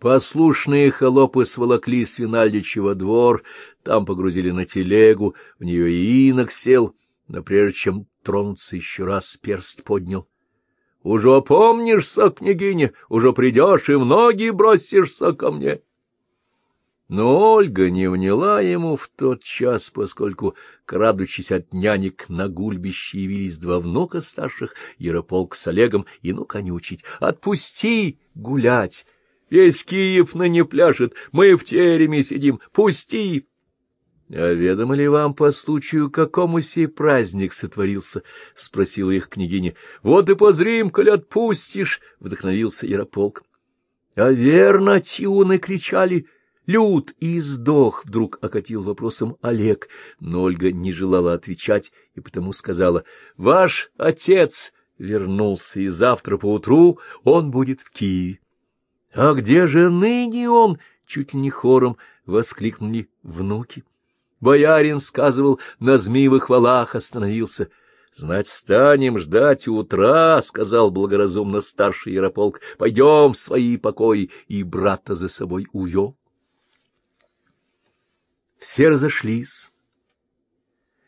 Послушные холопы сволокли Свинальдича во двор, там погрузили на телегу, в нее и инок сел, но прежде чем тронуться еще раз, перст поднял. — Уже опомнишься, княгиня, уже придешь и в ноги бросишься ко мне. Но Ольга не вняла ему в тот час, поскольку, крадучись от нянек, на гульбище явились два внука старших, Ярополк с Олегом, и ну конючить. «Отпусти гулять! Весь Киев ныне пляшет, мы в тереме сидим, пусти!» — А ведомо ли вам по случаю, какому сей праздник сотворился? — спросила их княгиня. — Вот и позрим, коль отпустишь! — вдохновился Ярополк. — А верно, тиуны кричали! Люд и сдох, вдруг окатил вопросом Олег, но Ольга не желала отвечать и потому сказала, — Ваш отец вернулся, и завтра поутру он будет в Киеве. — А где же ныне он? — чуть ли не хором воскликнули внуки. Боярин сказывал, на змеевых валах остановился. — Знать, станем ждать утра, — сказал благоразумно старший Ярополк. — Пойдем в свои покои, и брата за собой увел. Все разошлись,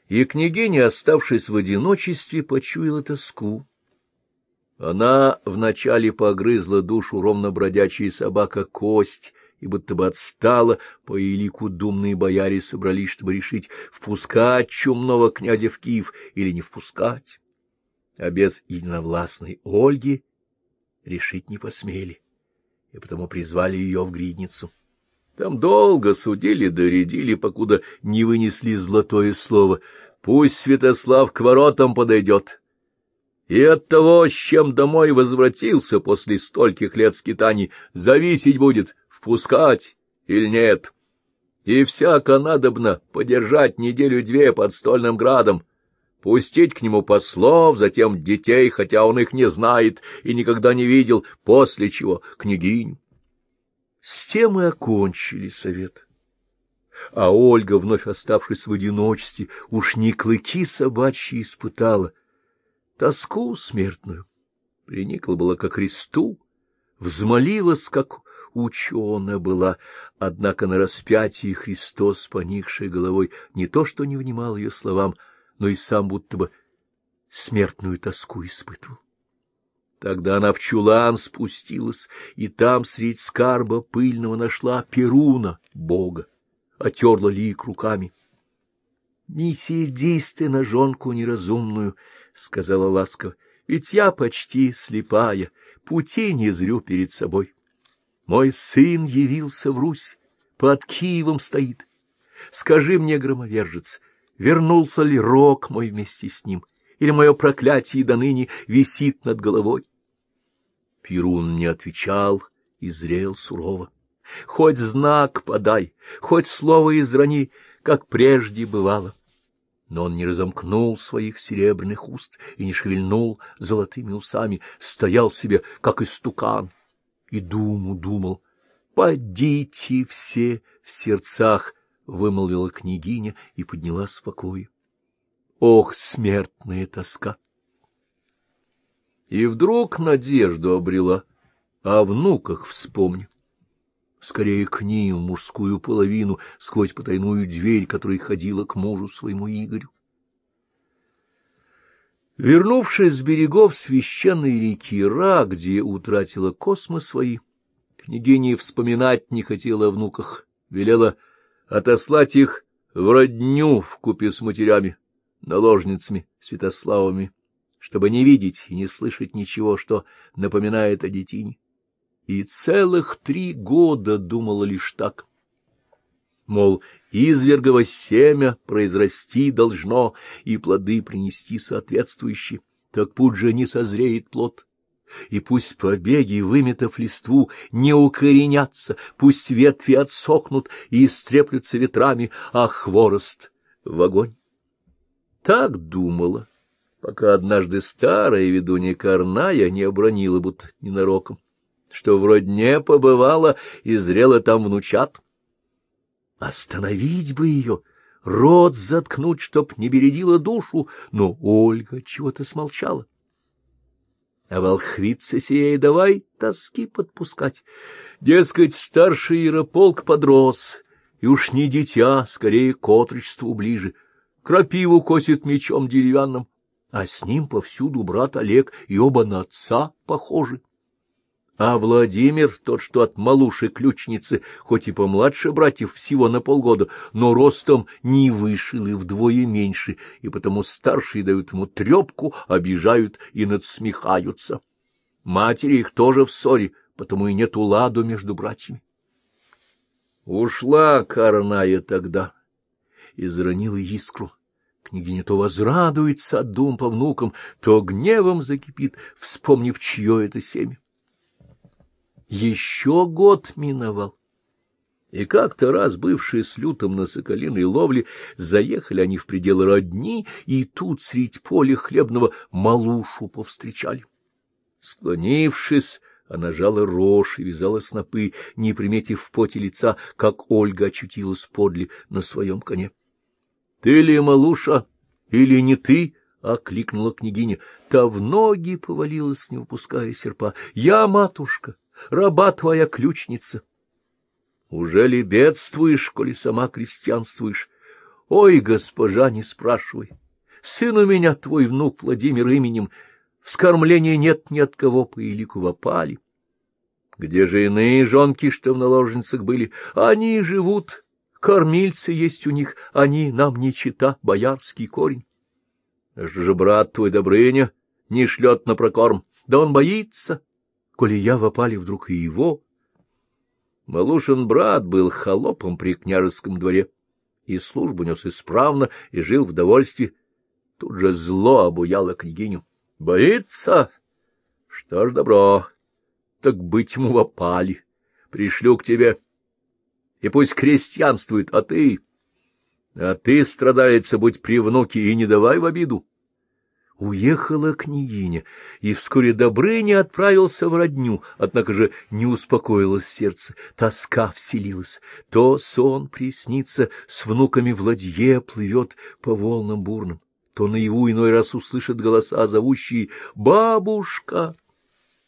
и княгиня, оставшись в одиночестве, почуяла тоску. Она вначале погрызла душу ровно бродячая собака кость, и будто бы отстала, по елику думные бояре собрались, чтобы решить, впускать чумного князя в Киев или не впускать. А без единовластной Ольги решить не посмели, и потому призвали ее в гридницу. Там долго судили, доредили, покуда не вынесли золотое слово. Пусть Святослав к воротам подойдет. И от того, с чем домой возвратился после стольких лет скитаний, зависеть будет, впускать или нет. И всяко надобно подержать неделю-две под стольным градом, пустить к нему послов, затем детей, хотя он их не знает и никогда не видел, после чего княгиню. С тем и окончили совет. А Ольга, вновь оставшись в одиночестве, уж не клыки собачьи испытала, тоску смертную. Приникла была ко кресту, взмолилась, как ученая была, однако на распятии Христос, поникшей головой, не то что не внимал ее словам, но и сам будто бы смертную тоску испытывал. Тогда она в чулан спустилась, и там средь скарба пыльного нашла Перуна, бога, отерла лик руками. — Не сердись ты на жонку неразумную, — сказала ласково, — ведь я почти слепая, пути не зрю перед собой. Мой сын явился в Русь, под Киевом стоит. Скажи мне, громовержец, вернулся ли рок мой вместе с ним, или мое проклятие до ныне висит над головой? Перун не отвечал и зрел сурово. Хоть знак подай, хоть слово израни, как прежде бывало. Но он не разомкнул своих серебряных уст и не шевельнул золотыми усами, стоял себе, как истукан, и думу думал. «Подите все в сердцах!» — вымолвила княгиня и подняла спокой. Ох, смертная тоска! И вдруг надежду обрела, о внуках вспомни. Скорее к ним, в мужскую половину, сквозь потайную дверь, которой ходила к мужу своему Игорю. Вернувшись с берегов священной реки Ра, где утратила космос свои, княгиня вспоминать не хотела о внуках, велела отослать их в родню в купе с матерями, наложницами, святославами чтобы не видеть и не слышать ничего, что напоминает о детине. И целых три года думала лишь так. Мол, извергово семя произрасти должно и плоды принести соответствующие, так путь же не созреет плод. И пусть побеги, выметав листву, не укоренятся, пусть ветви отсохнут и истреплются ветрами, а хворост — в огонь. Так думала пока однажды старая ведунья Карная не обронила, будто ненароком, что вроде не побывала и зрела там внучат. Остановить бы ее, рот заткнуть, чтоб не бередила душу, но Ольга чего-то смолчала. а волхвица и давай тоски подпускать. Дескать, старший Ярополк подрос, и уж не дитя, скорее к отрочеству ближе. Крапиву косит мечом деревянным, а с ним повсюду брат Олег, и оба на отца похожи. А Владимир, тот, что от малуши-ключницы, хоть и помладше братьев всего на полгода, но ростом не вышел и вдвое меньше, и потому старшие дают ему трепку, обижают и надсмехаются. Матери их тоже в ссоре, потому и нет уладу между братьями. Ушла Карная тогда и заронила искру. Княгиня то возрадуется от дум по внукам, то гневом закипит, вспомнив, чье это семя. Еще год миновал. И как-то раз, бывшие с лютом на соколиной ловле, заехали они в пределы родни, и тут средь поля хлебного малушу повстречали. Склонившись, она жала рожь и вязала снопы, не приметив в поте лица, как Ольга очутилась подле на своем коне. — Ты ли, малуша, или не ты? — окликнула княгиня. Та в ноги повалилась, не выпуская серпа. — Я, матушка, раба твоя ключница. Уже ли бедствуешь, коли сама крестьянствуешь? Ой, госпожа, не спрашивай. Сын у меня твой внук Владимир именем. Вскормления нет ни от кого по элику вопали. Где же иные жонки, что в наложницах были? Они живут, кормильцы есть у них, они нам не чита, боярский корень. Что же брат твой Добрыня не шлет на прокорм? Да он боится коли я в опале вдруг и его. Малушин брат был холопом при княжеском дворе, и службу нес исправно, и жил в довольстве. Тут же зло обуяло княгиню. Боится? Что ж, добро, так быть ему в опале. Пришлю к тебе, и пусть крестьянствует, а ты... А ты, страдалица, будь при внуке и не давай в обиду. Уехала княгиня, и вскоре Добрыня отправился в родню, однако же не успокоилось сердце, тоска вселилась. То сон приснится, с внуками в ладье плывет по волнам бурным, то наяву иной раз услышит голоса, зовущие «Бабушка!»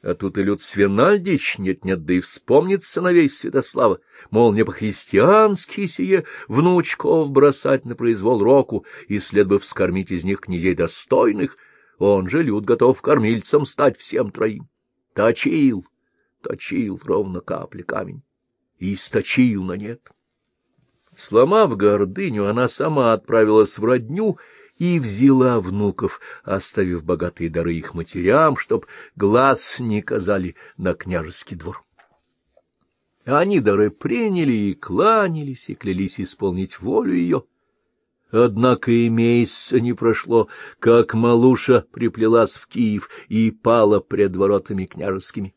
А тут и Люд Свинальдич нет-нет, да и вспомнит сыновей Святослава, мол, не по-христиански сие внучков бросать на произвол року, и след бы вскормить из них князей достойных, он же Люд готов кормильцем стать всем троим. Точил, точил ровно капли камень, и источил на нет. Сломав гордыню, она сама отправилась в родню и взяла внуков, оставив богатые дары их матерям, чтоб глаз не казали на княжеский двор. Они дары приняли и кланялись, и клялись исполнить волю ее. Однако и месяца не прошло, как Малуша приплелась в Киев и пала пред воротами княжескими.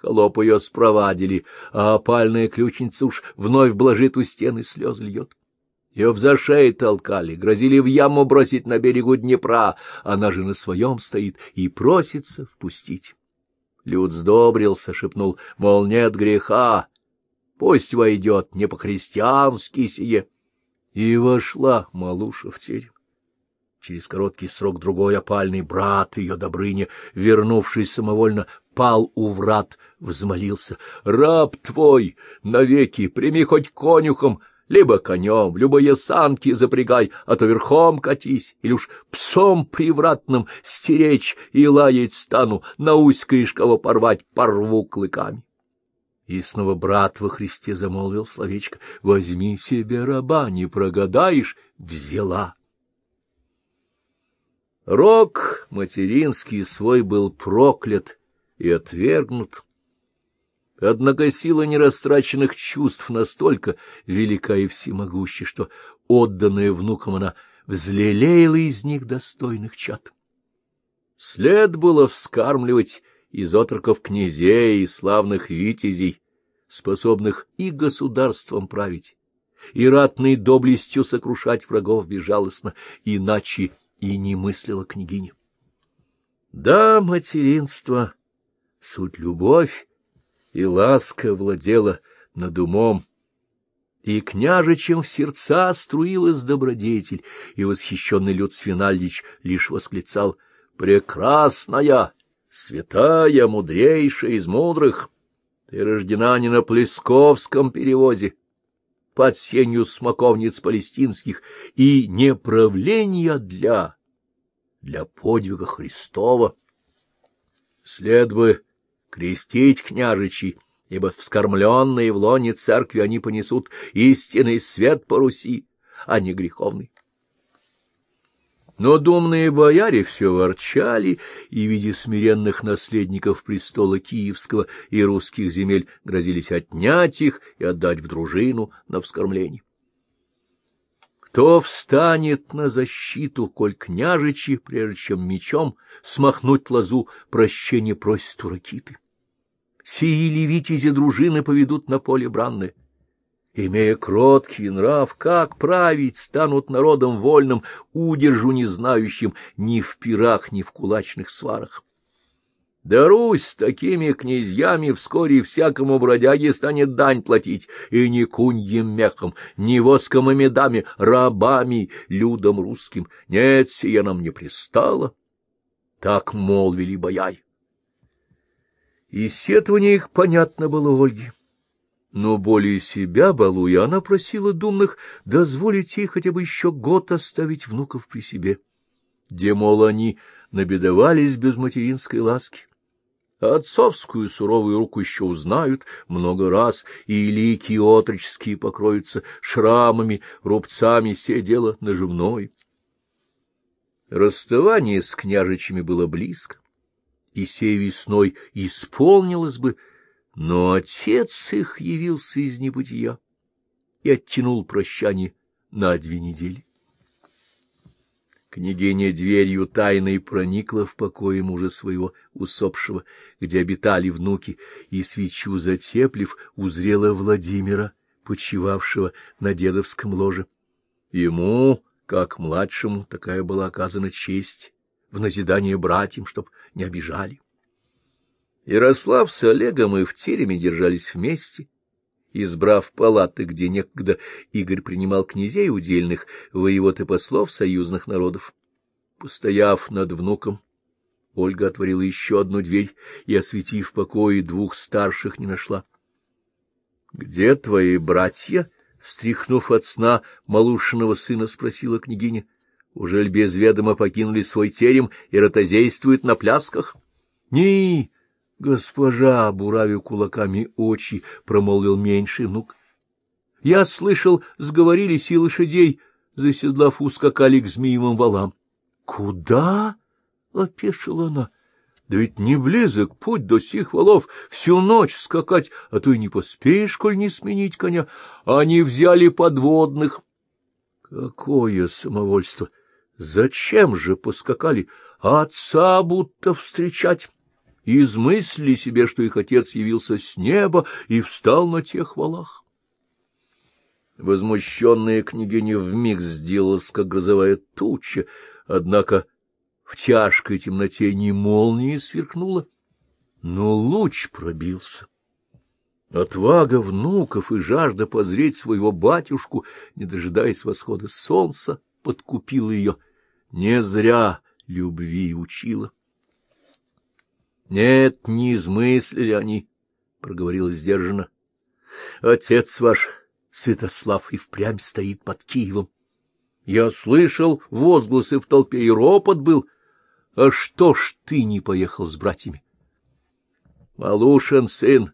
Холоп ее спровадили, а опальная ключница уж вновь блажит у стены слез льет. Ее в зашей толкали, грозили в яму бросить на берегу Днепра, она же на своем стоит и просится впустить. Люд сдобрился, шепнул, мол, нет греха, пусть войдет не по-христиански сие. И вошла Малуша в терем. Через короткий срок другой опальный брат ее Добрыня, вернувшись самовольно, пал у врат, взмолился. — Раб твой, навеки, прими хоть конюхом, — либо конем, в любые санки запрягай, а то верхом катись, или уж псом привратным стеречь и лаять стану, науськаешь кого порвать, порву клыками. И снова брат во Христе замолвил словечко, «Возьми себе раба, не прогадаешь, взяла». Рок материнский свой был проклят и отвергнут. Однако сила нерастраченных чувств настолько велика и всемогуща, что, отданная внукам, она взлелеяла из них достойных чад. След было вскармливать из отроков князей и славных витязей, способных и государством править, и ратной доблестью сокрушать врагов безжалостно, иначе и не мыслила княгиня. Да, материнство, суть любовь, и ласка владела над умом, и княжичем в сердца струилась добродетель, и восхищенный Люд Свинальдич лишь восклицал «Прекрасная! святая, мудрейшая из мудрых, ты рождена не на Плесковском перевозе, под сенью смоковниц палестинских, и не правления для, для подвига Христова. След бы крестить княжичи, ибо вскормленные в лоне церкви они понесут истинный свет по Руси, а не греховный. Но думные бояре все ворчали, и, в виде смиренных наследников престола Киевского и русских земель, грозились отнять их и отдать в дружину на вскормление. Кто встанет на защиту, коль княжичи, прежде чем мечом смахнуть лозу, прощение просит у ракиты? Сии ли витязи дружины поведут на поле бранное? Имея кроткий нрав, как править станут народом вольным, удержу не знающим ни в пирах, ни в кулачных сварах. Да Русь с такими князьями вскоре всякому бродяге станет дань платить, и не куньим мехом, не воском и медами, рабами, людом русским. Нет, сия нам не пристало. Так молвили бояй. И сетование их понятно было Ольге. Но более себя, балуя, она просила думных дозволить ей хотя бы еще год оставить внуков при себе. Где, мол, они набедовались без материнской ласки. отцовскую суровую руку еще узнают много раз, и лики отроческие покроются шрамами, рубцами, все дело наживное. Расставание с княжичами было близко, и сей весной исполнилось бы, но отец их явился из небытия и оттянул прощание на две недели. Княгиня дверью тайной проникла в покое мужа своего усопшего, где обитали внуки, и свечу затеплив, узрела Владимира, почивавшего на дедовском ложе. Ему, как младшему, такая была оказана честь в назидание братьям, чтоб не обижали. Ярослав с Олегом и в тереме держались вместе, избрав палаты, где некогда Игорь принимал князей удельных, воевод и послов союзных народов. Постояв над внуком, Ольга отворила еще одну дверь и, осветив покои, двух старших не нашла. — Где твои братья? — встряхнув от сна малушиного сына, спросила княгиня. — Ужель без ведома покинули свой терем и ротозействуют на плясках? — Не, Госпожа, буравив кулаками очи, промолвил меньший внук. Я слышал, сговорились и лошадей, заседлав, ускакали к змеевым валам. — Куда? — опешила она. — Да ведь не близок путь до сих валов, всю ночь скакать, а то и не поспеешь, коль не сменить коня. Они взяли подводных. Какое самовольство! Зачем же поскакали? Отца будто встречать измыслили себе, что их отец явился с неба и встал на тех валах. Возмущенная княгиня вмиг сделалась, как грозовая туча, однако в тяжкой темноте не молнии сверкнула, но луч пробился. Отвага внуков и жажда позреть своего батюшку, не дожидаясь восхода солнца, подкупила ее. Не зря любви учила. — Нет, не измыслили они, — проговорила сдержанно. — Отец ваш, Святослав, и впрямь стоит под Киевом. Я слышал возгласы в толпе, и ропот был. А что ж ты не поехал с братьями? — Малушин сын,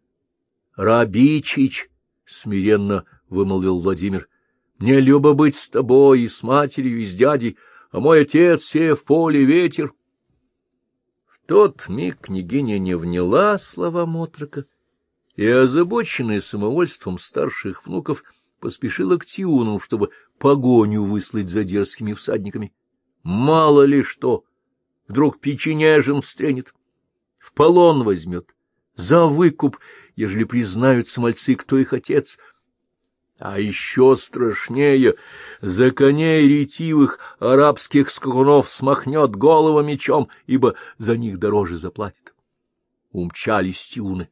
Рабичич, — смиренно вымолвил Владимир, — мне любо быть с тобой и с матерью, и с дядей, а мой отец, все в поле ветер. — тот миг княгиня не вняла слова Мотрока и, озабоченная самовольством старших внуков, поспешила к Тиуну, чтобы погоню выслать за дерзкими всадниками. Мало ли что, вдруг печенежем встренет, в полон возьмет, за выкуп, ежели признаются мальцы, кто их отец, а еще страшнее, за коней ретивых арабских скакунов смахнет голову мечом, ибо за них дороже заплатит. Умчались тюны.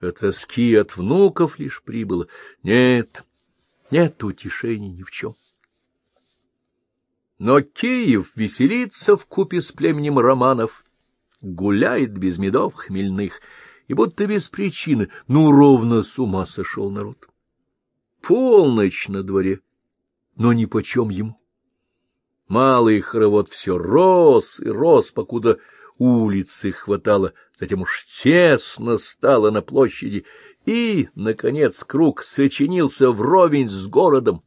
От тоски от внуков лишь прибыло. Нет, нет утешений ни в чем. Но Киев веселится в купе с племенем романов, гуляет без медов хмельных, и будто без причины, ну, ровно с ума сошел народ. Полночь на дворе, но ни почем ему. Малый хоровод все рос и рос, покуда улицы хватало, затем уж тесно стало на площади, и, наконец, круг сочинился вровень с городом.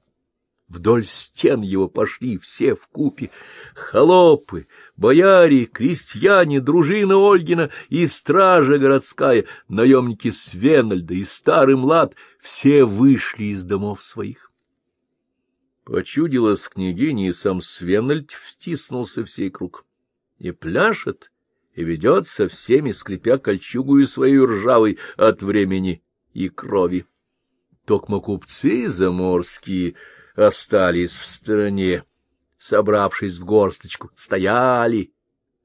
Вдоль стен его пошли все в купе холопы, бояре, крестьяне, дружина Ольгина и стража городская, наемники Свенальда и старый млад, все вышли из домов своих. Почудилась княгиня, и сам Свенальд втиснулся в сей круг. И пляшет, и ведет со всеми, скрипя кольчугую свою ржавой от времени и крови. Токмо купцы заморские остались в стороне, собравшись в горсточку, стояли,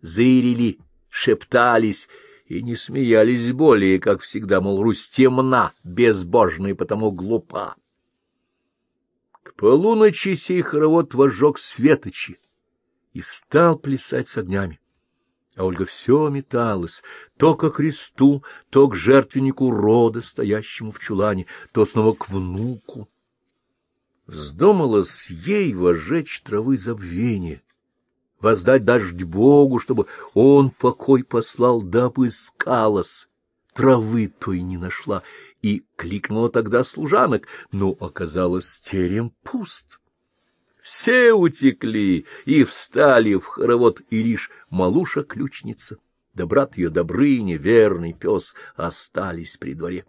зырили, шептались и не смеялись более, как всегда, мол, Русь темна, безбожна и потому глупа. К полуночи сей хоровод возжег светочи и стал плясать с огнями. А Ольга все металась, то к кресту, то к жертвеннику рода, стоящему в чулане, то снова к внуку. Вздумалось ей возжечь травы забвения, воздать дождь Богу, чтобы он покой послал, да обыскалась. Травы той не нашла, и кликнула тогда служанок, но оказалось терем пуст. Все утекли и встали в хоровод, и лишь малуша-ключница, да брат ее Добрыня, верный пес, остались при дворе.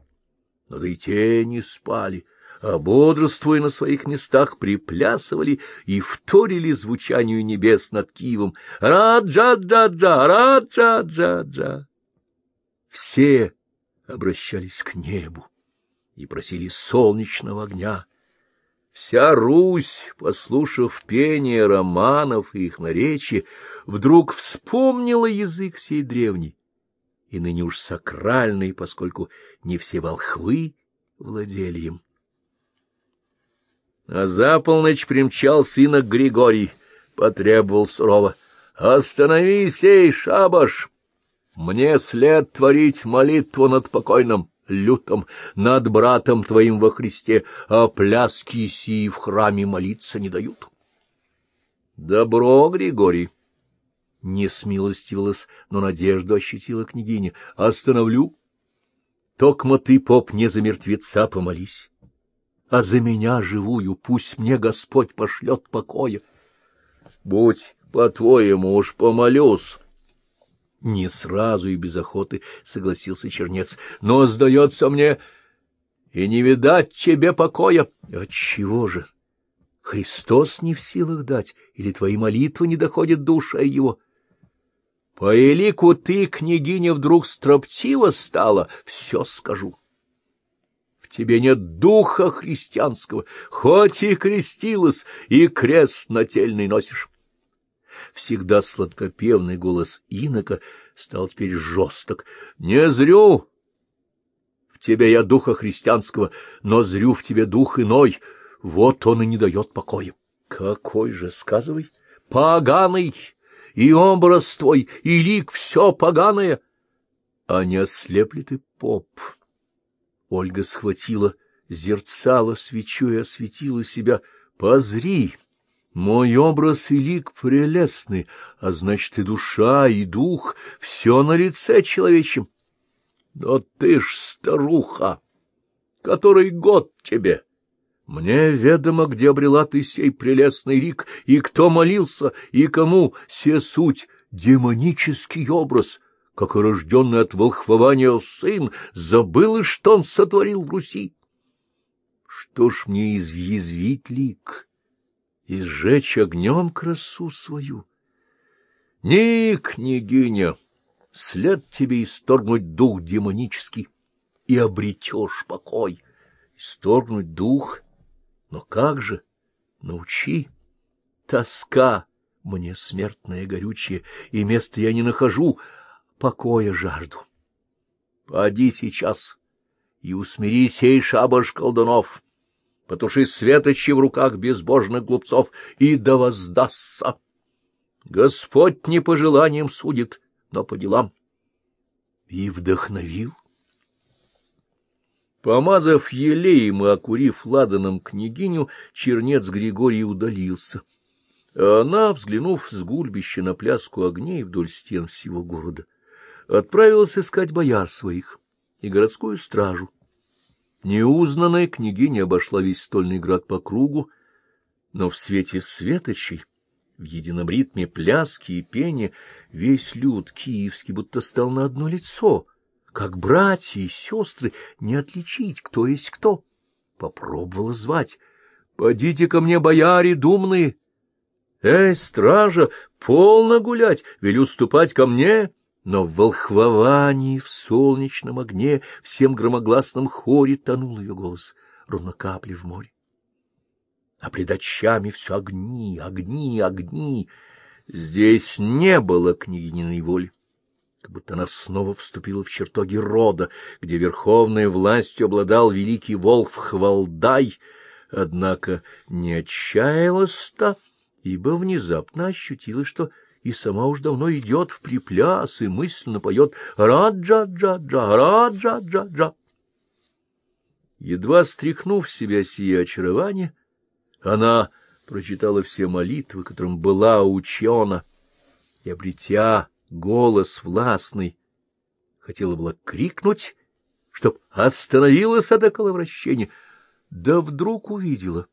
Но да и те не спали, а бодрствуя на своих местах, приплясывали и вторили звучанию небес над Киевом «Раджа-джа-джа! Раджа-джа-джа!» Все обращались к небу и просили солнечного огня. Вся Русь, послушав пение романов и их наречия, вдруг вспомнила язык сей древний, и ныне уж сакральный, поскольку не все волхвы владели им. А за полночь примчал сына Григорий, потребовал сурово. — Останови сей шабаш! Мне след творить молитву над покойным, лютом, над братом твоим во Христе, а пляски сии в храме молиться не дают. — Добро, Григорий! Не смилостивилась, но надежду ощутила княгиня. — Остановлю. Токмо ты, поп, не за мертвеца помолись а за меня живую пусть мне Господь пошлет покоя. Будь по-твоему, уж помолюсь. Не сразу и без охоты согласился чернец, но, сдается мне, и не видать тебе покоя. Отчего же? Христос не в силах дать, или твои молитвы не доходят до ушей его? По элику ты, княгиня, вдруг строптива стала, все скажу тебе нет духа христианского, хоть и крестилась, и крест нательный носишь. Всегда сладкопевный голос инока стал теперь жесток. Не зрю в тебе я духа христианского, но зрю в тебе дух иной, вот он и не дает покоя. Какой же, сказывай, поганый, и образ твой, и лик все поганое. А не ослеп ли ты, поп? Ольга схватила зерцало свечу и осветила себя. «Позри! Мой образ и лик прелестный, а значит, и душа, и дух, все на лице человечем. Но ты ж старуха! Который год тебе!» Мне ведомо, где обрела ты сей прелестный лик, и кто молился, и кому се суть демонический образ — как и рожденный от волхвования сын, забыл, что он сотворил в Руси. Что ж мне изъязвить лик и сжечь огнем красу свою? Не, княгиня, след тебе исторгнуть дух демонический, и обретешь покой. Исторгнуть дух? Но как же? Научи. Тоска мне смертная горючая, и места я не нахожу, покоя жажду. Поди сейчас и усмири сей шабаш колдунов, потуши светочи в руках безбожных глупцов, и да воздастся. Господь не по желаниям судит, но по делам. И вдохновил. Помазав елеем и окурив ладаном княгиню, чернец Григорий удалился. Она, взглянув с гульбища на пляску огней вдоль стен всего города, отправилась искать бояр своих и городскую стражу. Неузнанная княгиня обошла весь стольный град по кругу, но в свете светочей, в едином ритме пляски и пения, весь люд киевский будто стал на одно лицо, как братья и сестры, не отличить, кто есть кто. Попробовала звать. «Подите ко мне, бояре думные!» «Эй, стража, полно гулять, велю ступать ко мне!» Но в волхвовании, в солнечном огне, всем громогласном хоре тонул ее голос, ровно капли в море. А пред очами все огни, огни, огни. Здесь не было княгининой воли как будто она снова вступила в чертоги рода, где верховной властью обладал великий волк Хвалдай, однако не отчаялась-то, ибо внезапно ощутила, что и сама уж давно идет в припляс и мысленно поет «Раджа-джа-джа, раджа-джа-джа». Едва стряхнув с себя сие очарование, она прочитала все молитвы, которым была учена, и, обретя голос властный. Хотела было крикнуть, чтоб остановилось это коловращение, да вдруг увидела,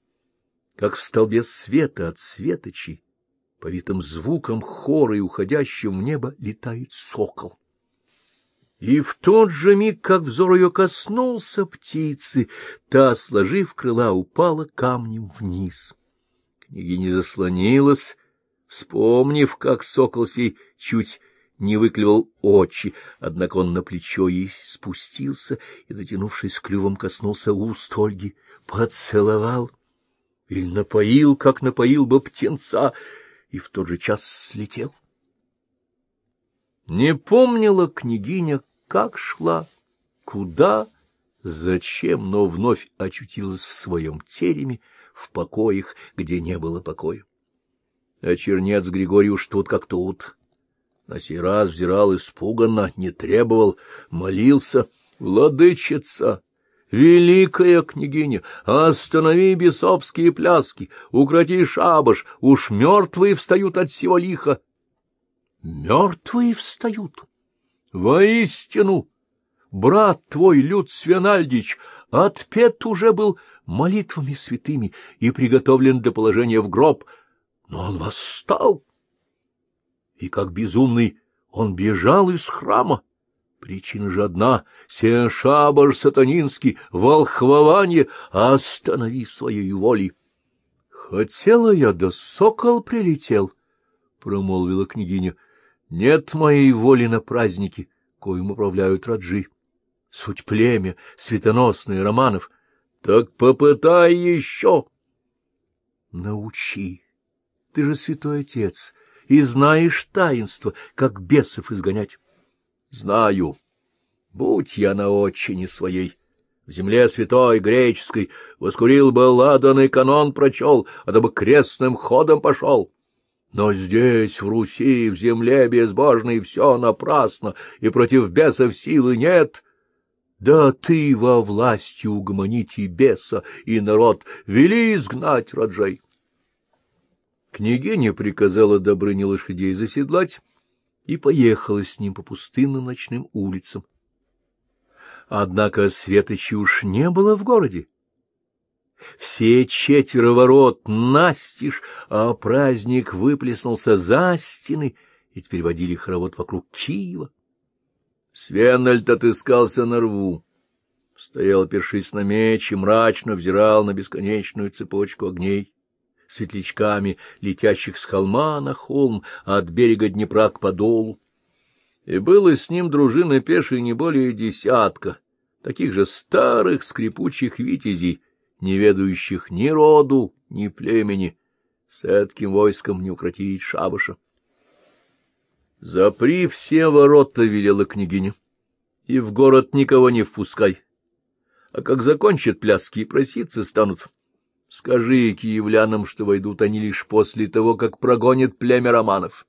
как в столбе света от светочей, повитым звуком хора и уходящим в небо, летает сокол. И в тот же миг, как взор ее коснулся птицы, та, сложив крыла, упала камнем вниз. Княгиня заслонилась, вспомнив, как сокол сей чуть не выклевал очи, однако он на плечо ей спустился и, затянувшись клювом, коснулся уст Ольги, поцеловал или напоил, как напоил бы птенца, и в тот же час слетел. Не помнила княгиня, как шла, куда, зачем, но вновь очутилась в своем тереме, в покоях, где не было покоя. А чернец Григорий уж тут как тут на сей раз взирал испуганно, не требовал, молился. «Владычица!» Великая княгиня, останови бесовские пляски, укроти шабаш, уж мертвые встают от всего лиха. Мертвые встают. Воистину, брат твой, Люд Свенальдич, отпет уже был молитвами святыми и приготовлен для положения в гроб, но он восстал и как безумный он бежал из храма. Причина же одна — сешабар сатанинский, волхвование, останови своей воли. — Хотела я, да сокол прилетел, — промолвила княгиня. — Нет моей воли на праздники, коим управляют раджи. Суть племя, светоносные Романов. Так попытай еще. — Научи. Ты же святой отец, и знаешь таинство, как бесов изгонять. Знаю. Будь я на отчине своей, в земле святой греческой, воскурил бы ладан и канон прочел, а то бы крестным ходом пошел. Но здесь, в Руси, в земле безбожной, все напрасно, и против бесов силы нет. Да ты во власти угомонить и беса, и народ, вели изгнать Раджей. Княгиня приказала Добрыне лошадей заседлать и поехала с ним по пустынным ночным улицам. Однако Светочи уж не было в городе. Все четверо ворот настежь, а праздник выплеснулся за стены, и теперь водили хоровод вокруг Киева. Свенальд отыскался на рву, стоял, опершись на меч, и мрачно взирал на бесконечную цепочку огней светлячками, летящих с холма на холм, от берега Днепра к подолу. И было с ним дружина пешей не более десятка, таких же старых скрипучих витязей, не ведающих ни роду, ни племени, с этким войском не укротить шабаша. «Запри все ворота», — велела княгиня, — «и в город никого не впускай. А как закончат пляски и проситься станут, Скажи киевлянам, что войдут они лишь после того, как прогонят племя романов.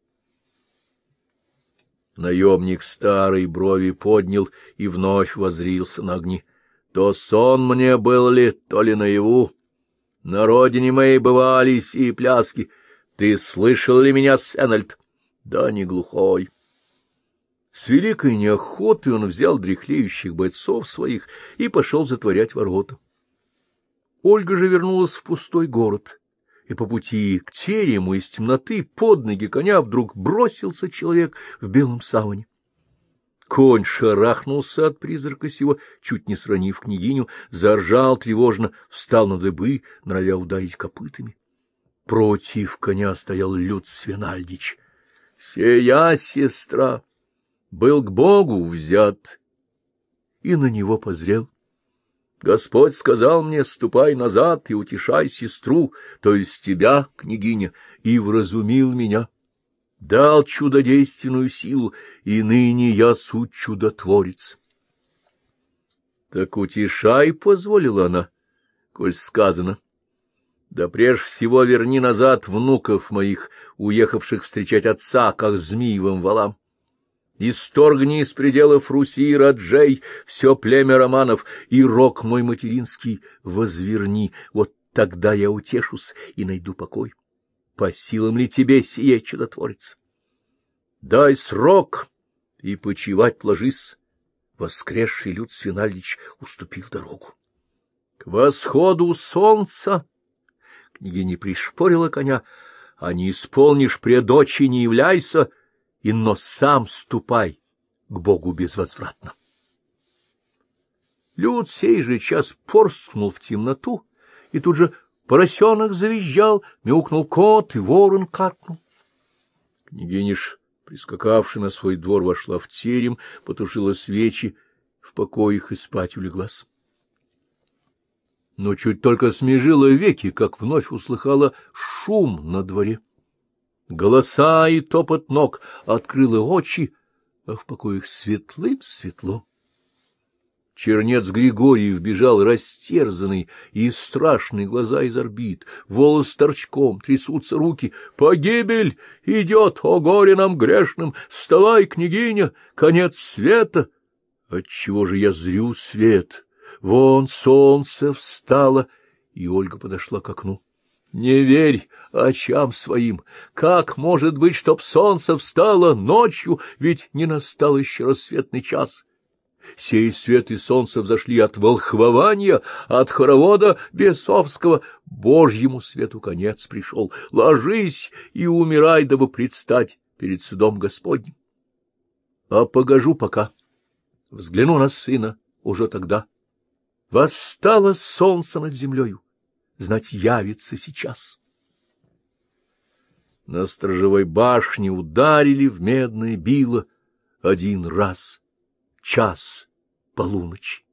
Наемник старой брови поднял и вновь возрился на огни. То сон мне был ли, то ли наяву. На родине моей бывали и пляски. Ты слышал ли меня, Свенальд? Да не глухой. С великой неохотой он взял дряхлеющих бойцов своих и пошел затворять ворота. Ольга же вернулась в пустой город, и по пути к терему из темноты под ноги коня вдруг бросился человек в белом саване. Конь шарахнулся от призрака сего, чуть не сранив княгиню, заржал тревожно, встал на дыбы, норовя ударить копытами. Против коня стоял Люд Свинальдич. — Сея сестра! Был к Богу взят и на него позрел. Господь сказал мне, ступай назад и утешай сестру, то есть тебя, княгиня, и вразумил меня. Дал чудодейственную силу, и ныне я суть чудотворец. Так утешай, — позволила она, коль сказано. Да прежде всего верни назад внуков моих, уехавших встречать отца, как змеевым валам. Исторгни из пределов Руси и Раджей все племя романов, и рок мой материнский возверни, вот тогда я утешусь и найду покой. По силам ли тебе сие чудотворец? Дай срок, и почивать ложись. Воскресший Люд Свинальдич уступил дорогу. К восходу солнца княгиня пришпорила коня, а не исполнишь предочи, не являйся, и но сам ступай к Богу безвозвратно. Люд сей же час порскнул в темноту, и тут же поросенок завизжал, мяукнул кот, и ворон каркнул. Княгиня ж, прискакавши на свой двор, вошла в терем, потушила свечи, в покоях и спать улеглась. Но чуть только смежила веки, как вновь услыхала шум на дворе голоса и топот ног, открыла очи, а в покоях светлым светло. Чернец Григорий бежал растерзанный, и страшные глаза из орбит, волос торчком, трясутся руки. «Погибель идет, о горе нам грешным! Вставай, княгиня, конец света!» «Отчего же я зрю свет? Вон солнце встало!» И Ольга подошла к окну. Не верь очам своим. Как может быть, чтоб солнце встало ночью, ведь не настал еще рассветный час? Сей свет и солнце взошли от волхвования, от хоровода бесовского. Божьему свету конец пришел. Ложись и умирай, дабы предстать перед судом Господним. А погожу пока. Взгляну на сына уже тогда. Восстало солнце над землею знать явится сейчас. На сторожевой башне ударили в медное било один раз, час полуночи.